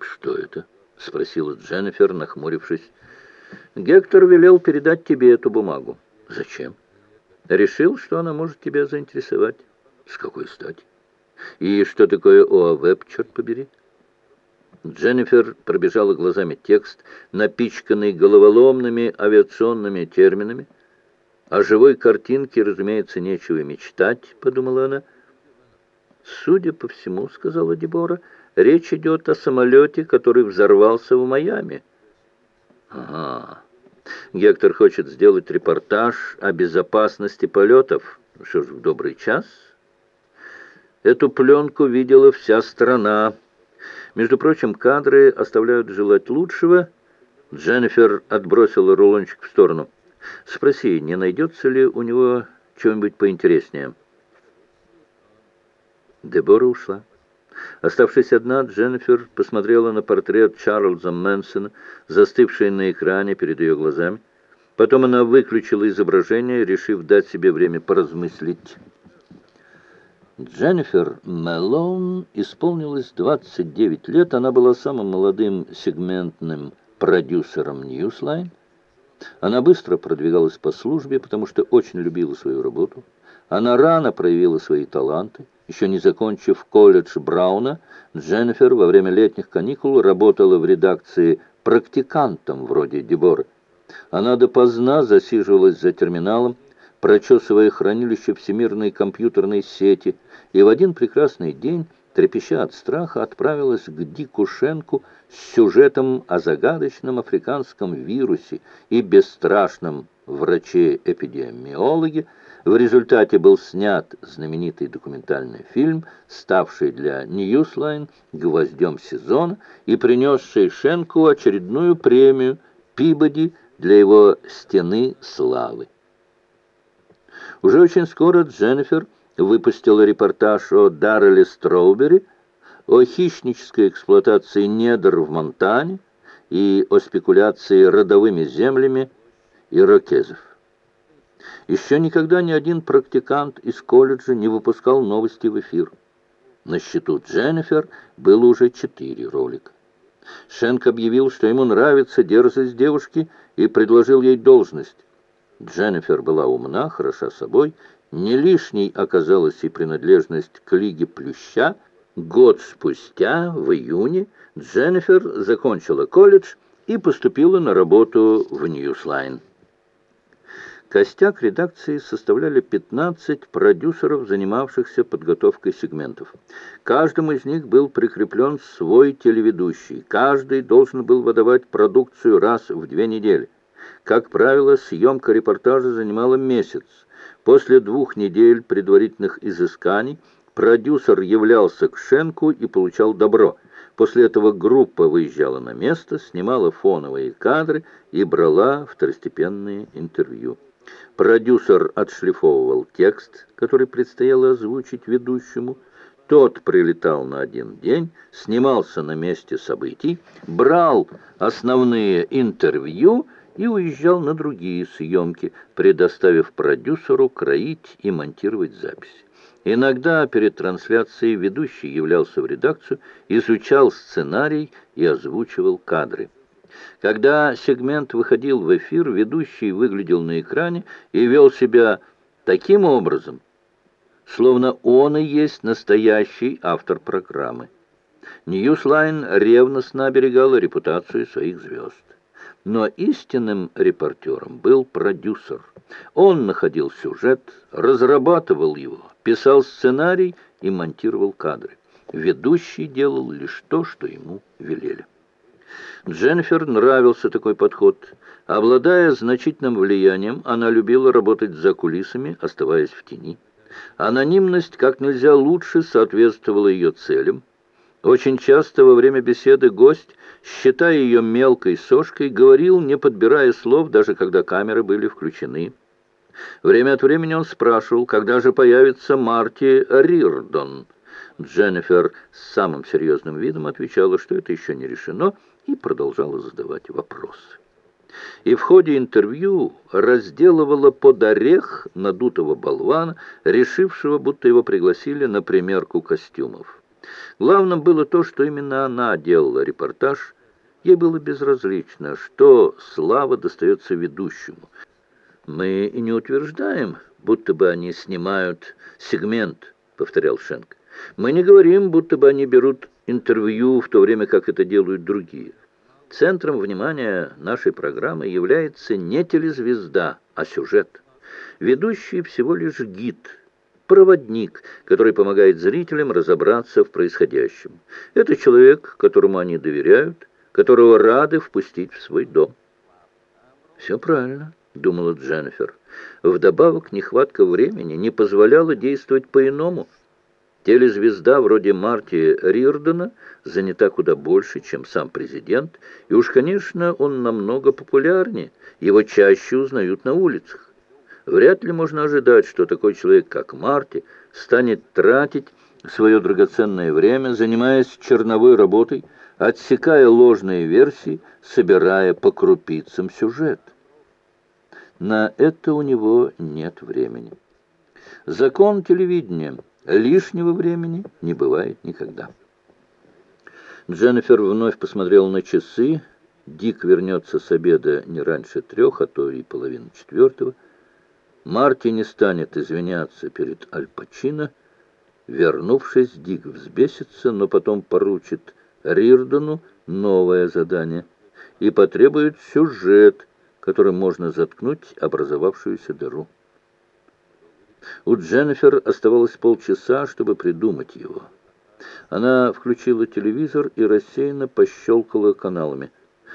«Что это?» — спросила Дженнифер, нахмурившись. «Гектор велел передать тебе эту бумагу». «Зачем?» «Решил, что она может тебя заинтересовать». «С какой стати?» «И что такое ОАВЭП, черт побери?» Дженнифер пробежала глазами текст, напичканный головоломными авиационными терминами. О живой картинке, разумеется, нечего мечтать, подумала она. Судя по всему, сказала Дебора, речь идет о самолете, который взорвался в Майами. Ага. Гектор хочет сделать репортаж о безопасности полетов. Что ж, в добрый час. Эту пленку видела вся страна. Между прочим, кадры оставляют желать лучшего. Дженнифер отбросила рулончик в сторону. Спроси, не найдется ли у него чего-нибудь поинтереснее. Дебора ушла. Оставшись одна, Дженнифер посмотрела на портрет Чарльза Мэнсона, застывший на экране перед ее глазами. Потом она выключила изображение, решив дать себе время поразмыслить. Дженнифер Мэлоун исполнилось 29 лет. Она была самым молодым сегментным продюсером Newsline. Она быстро продвигалась по службе, потому что очень любила свою работу. Она рано проявила свои таланты. Еще не закончив колледж Брауна, Дженнифер во время летних каникул работала в редакции практикантом вроде Деборы. Она допоздна засиживалась за терминалом, прочесывая хранилище всемирной компьютерной сети, и в один прекрасный день, трепеща от страха, отправилась к Дику Шенку с сюжетом о загадочном африканском вирусе и бесстрашном враче-эпидемиологе. В результате был снят знаменитый документальный фильм, ставший для Newsline гвоздем сезона и принесший Шенку очередную премию Пибоди для его «Стены славы». Уже очень скоро Дженнифер выпустила репортаж о Дарреле Строубери, о хищнической эксплуатации недр в Монтане и о спекуляции родовыми землями ирокезов. Еще никогда ни один практикант из колледжа не выпускал новости в эфир. На счету Дженнифер было уже четыре ролика. Шенк объявил, что ему нравится дерзость девушки и предложил ей должность. Дженнифер была умна, хороша собой. Не лишней оказалась и принадлежность к Лиге Плюща. Год спустя, в июне, Дженнифер закончила колледж и поступила на работу в Ньюслайн. Костяк редакции составляли 15 продюсеров, занимавшихся подготовкой сегментов. Каждому из них был прикреплен свой телеведущий. Каждый должен был выдавать продукцию раз в две недели. Как правило, съемка репортажа занимала месяц. После двух недель предварительных изысканий продюсер являлся к Шенку и получал добро. После этого группа выезжала на место, снимала фоновые кадры и брала второстепенные интервью. Продюсер отшлифовывал текст, который предстояло озвучить ведущему. Тот прилетал на один день, снимался на месте событий, брал основные интервью и уезжал на другие съемки, предоставив продюсеру кроить и монтировать записи. Иногда перед трансляцией ведущий являлся в редакцию, изучал сценарий и озвучивал кадры. Когда сегмент выходил в эфир, ведущий выглядел на экране и вел себя таким образом, словно он и есть настоящий автор программы. Ньюслайн ревностно оберегала репутацию своих звезд. Но истинным репортером был продюсер. Он находил сюжет, разрабатывал его, писал сценарий и монтировал кадры. Ведущий делал лишь то, что ему велели. Дженнифер нравился такой подход. Обладая значительным влиянием, она любила работать за кулисами, оставаясь в тени. Анонимность как нельзя лучше соответствовала ее целям. Очень часто во время беседы гость, считая ее мелкой сошкой, говорил, не подбирая слов, даже когда камеры были включены. Время от времени он спрашивал, когда же появится Марти Рирдон. Дженнифер с самым серьезным видом отвечала, что это еще не решено, и продолжала задавать вопросы. И в ходе интервью разделывала под орех надутого болвана, решившего, будто его пригласили на примерку костюмов. Главным было то, что именно она делала репортаж. Ей было безразлично, что слава достается ведущему. «Мы и не утверждаем, будто бы они снимают сегмент», — повторял Шенк. «Мы не говорим, будто бы они берут интервью, в то время как это делают другие. Центром внимания нашей программы является не телезвезда, а сюжет. Ведущий всего лишь гид, проводник, который помогает зрителям разобраться в происходящем. Это человек, которому они доверяют, которого рады впустить в свой дом. «Все правильно», — думала Дженнифер. Вдобавок, нехватка времени не позволяла действовать по-иному. Телезвезда вроде Марти Рирдена занята куда больше, чем сам президент, и уж, конечно, он намного популярнее, его чаще узнают на улицах. Вряд ли можно ожидать, что такой человек, как Марти, станет тратить свое драгоценное время, занимаясь черновой работой, отсекая ложные версии, собирая по крупицам сюжет. На это у него нет времени. Закон телевидения. Лишнего времени не бывает никогда. Дженнифер вновь посмотрела на часы. Дик вернется с обеда не раньше трех, а то и половины четвертого. Марти не станет извиняться перед Аль Пачино. Вернувшись, Дик взбесится, но потом поручит Рирдону новое задание и потребует сюжет, которым можно заткнуть образовавшуюся дыру. У Дженнифер оставалось полчаса, чтобы придумать его. Она включила телевизор и рассеянно пощелкала каналами.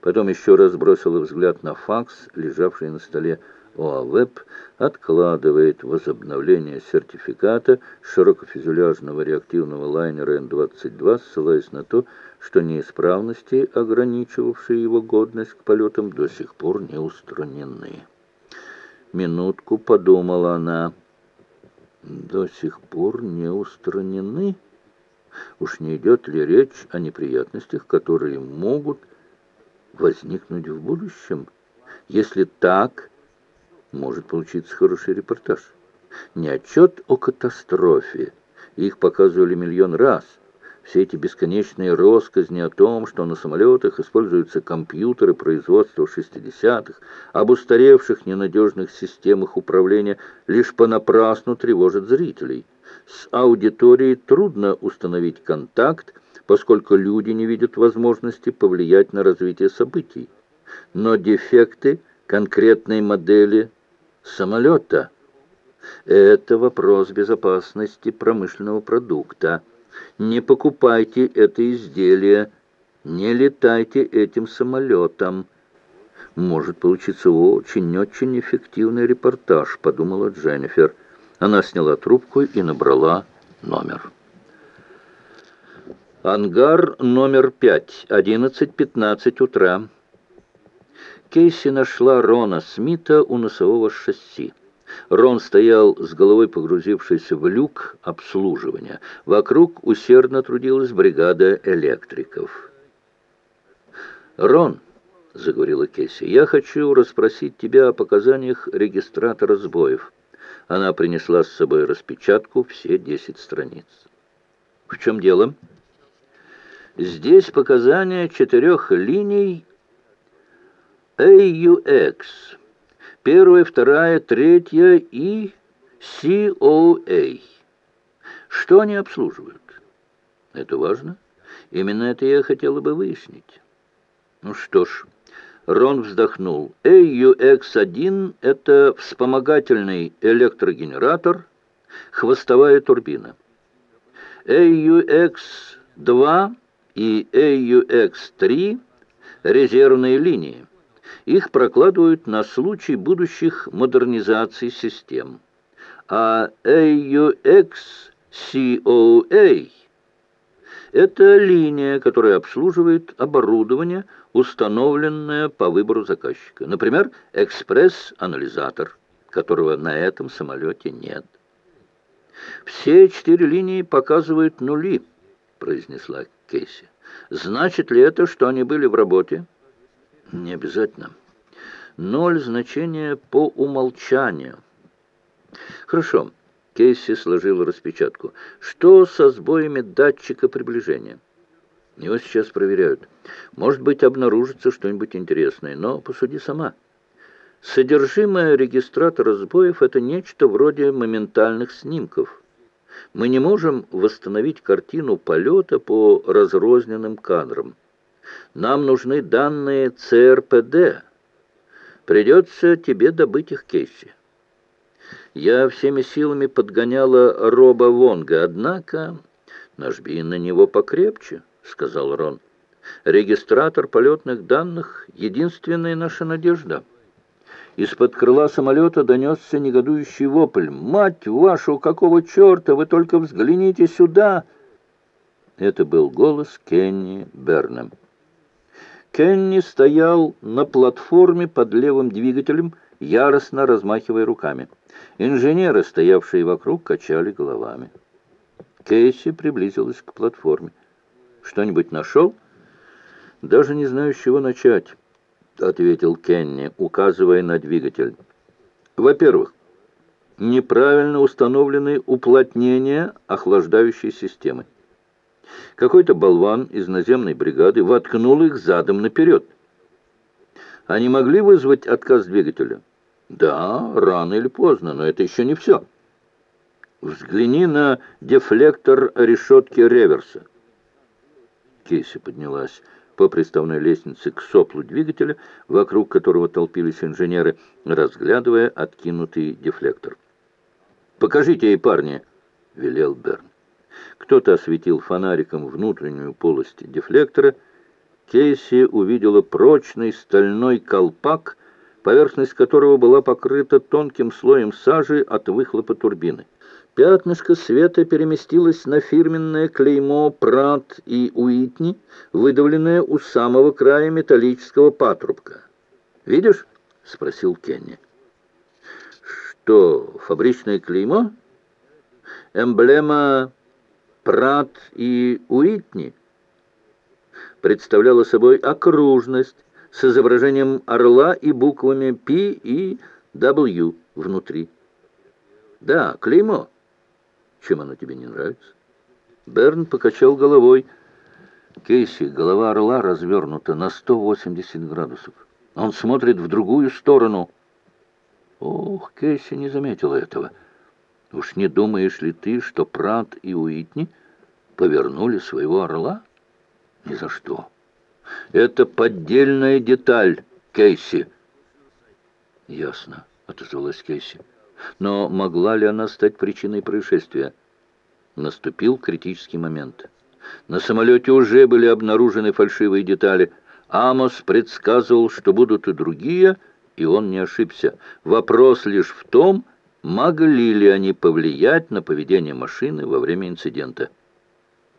Потом еще раз бросила взгляд на факс, лежавший на столе. ОАВЭП откладывает возобновление сертификата широкофюзеляжного реактивного лайнера Н-22, ссылаясь на то, что неисправности, ограничивавшие его годность к полетам, до сих пор не устранены. Минутку подумала она. До сих пор не устранены? Уж не идет ли речь о неприятностях, которые могут возникнуть в будущем? Если так может получиться хороший репортаж. Не отчет о катастрофе. Их показывали миллион раз. Все эти бесконечные россказни о том, что на самолетах используются компьютеры производства 60-х, об устаревших ненадежных системах управления, лишь понапрасну тревожат зрителей. С аудиторией трудно установить контакт, поскольку люди не видят возможности повлиять на развитие событий. Но дефекты конкретной модели самолета. Это вопрос безопасности промышленного продукта. Не покупайте это изделие, не летайте этим самолетом. Может получиться очень-очень эффективный репортаж, подумала Дженнифер. Она сняла трубку и набрала номер. Ангар номер пять, одиннадцать пятнадцать утра. Кейси нашла Рона Смита у носового шасси. Рон стоял с головой погрузившись в люк обслуживания. Вокруг усердно трудилась бригада электриков. «Рон», — заговорила Кейси, — «я хочу расспросить тебя о показаниях регистратора сбоев». Она принесла с собой распечатку все десять страниц. «В чем дело?» «Здесь показания четырех линий AUX. Первая, вторая, третья и COA. Что они обслуживают? Это важно. Именно это я хотела бы выяснить. Ну что ж, Рон вздохнул. AUX-1 — это вспомогательный электрогенератор, хвостовая турбина. AUX-2 и AUX-3 — резервные линии. Их прокладывают на случай будущих модернизаций систем. А AUX-COA – это линия, которая обслуживает оборудование, установленное по выбору заказчика. Например, экспресс-анализатор, которого на этом самолете нет. «Все четыре линии показывают нули», — произнесла Кейси. «Значит ли это, что они были в работе?» Не обязательно. Ноль значения по умолчанию. Хорошо. Кейси сложил распечатку. «Что со сбоями датчика приближения?» «Его сейчас проверяют. Может быть, обнаружится что-нибудь интересное, но посуди сама». Содержимое регистратора сбоев — это нечто вроде моментальных снимков. Мы не можем восстановить картину полета по разрозненным кадрам. Нам нужны данные ЦРПД. Придется тебе добыть их Кейси. Я всеми силами подгоняла Роба Вонга, однако... «Нажби на него покрепче», — сказал Рон. «Регистратор полетных данных — единственная наша надежда». Из-под крыла самолета донесся негодующий вопль. «Мать вашу, какого черта! Вы только взгляните сюда!» Это был голос Кенни Берна. Кенни стоял на платформе под левым двигателем, яростно размахивая руками. Инженеры, стоявшие вокруг, качали головами. Кейси приблизилась к платформе. «Что-нибудь нашел?» «Даже не знаю, с чего начать». — ответил Кенни, указывая на двигатель. «Во-первых, неправильно установлены уплотнения охлаждающей системы. Какой-то болван из наземной бригады воткнул их задом наперед. Они могли вызвать отказ двигателя? Да, рано или поздно, но это еще не все. Взгляни на дефлектор решетки реверса. Кейси поднялась по приставной лестнице к соплу двигателя, вокруг которого толпились инженеры, разглядывая откинутый дефлектор. «Покажите ей, парни!» — велел Берн. Кто-то осветил фонариком внутреннюю полость дефлектора. Кейси увидела прочный стальной колпак, поверхность которого была покрыта тонким слоем сажи от выхлопа турбины. Пятнышко света переместилось на фирменное клеймо «Прат» и «Уитни», выдавленное у самого края металлического патрубка. «Видишь?» — спросил Кенни. «Что, фабричное клеймо?» «Эмблема «Прат» и «Уитни» представляла собой окружность с изображением орла и буквами «P» и «W» внутри. «Да, клеймо». Чем оно тебе не нравится?» Берн покачал головой. Кейси, голова орла развернута на 180 градусов. Он смотрит в другую сторону. Ох, Кейси не заметила этого. Уж не думаешь ли ты, что Прат и Уитни повернули своего орла? Ни за что. Это поддельная деталь, Кейси. Ясно, отозвалась Кейси. Но могла ли она стать причиной происшествия? Наступил критический момент. На самолете уже были обнаружены фальшивые детали. Амос предсказывал, что будут и другие, и он не ошибся. Вопрос лишь в том, могли ли они повлиять на поведение машины во время инцидента.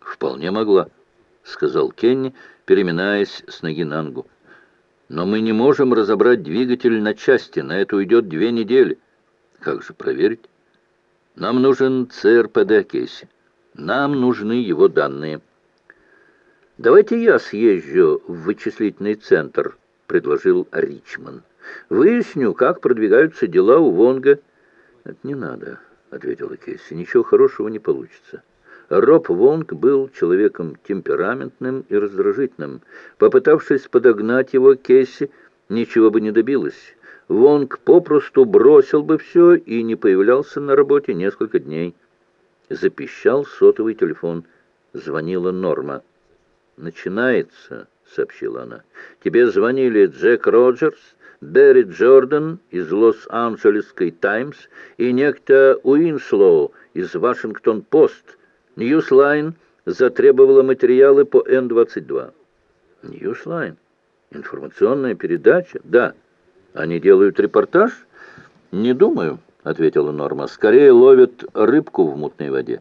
«Вполне могла», — сказал Кенни, переминаясь с ноги на ногу. «Но мы не можем разобрать двигатель на части, на это уйдет две недели». Как же проверить? Нам нужен ЦРПД Кейси. Нам нужны его данные. Давайте я съезжу в вычислительный центр, предложил Ричман. Выясню, как продвигаются дела у Вонга. Это не надо, ответила Кейси. Ничего хорошего не получится. Роб Вонг был человеком темпераментным и раздражительным. Попытавшись подогнать его, Кейси ничего бы не добилась. Вонг попросту бросил бы все и не появлялся на работе несколько дней. Запищал сотовый телефон. Звонила Норма. «Начинается», — сообщила она. «Тебе звонили Джек Роджерс, Берри Джордан из Лос-Анджелесской «Таймс» и некто Уинслоу из «Вашингтон-Пост». «Ньюслайн» затребовала материалы по Н-22. «Ньюслайн? Информационная передача?» «Да». Они делают репортаж? Не думаю, ответила Норма. Скорее ловят рыбку в мутной воде.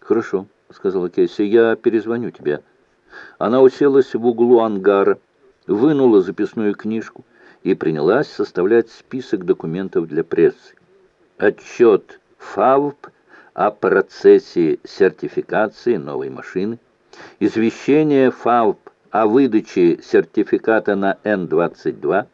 Хорошо, сказала Кейси, я перезвоню тебе. Она уселась в углу ангара, вынула записную книжку и принялась составлять список документов для прессы. Отчет ФАВП о процессе сертификации новой машины, извещение ФАВП о выдаче сертификата на Н-22,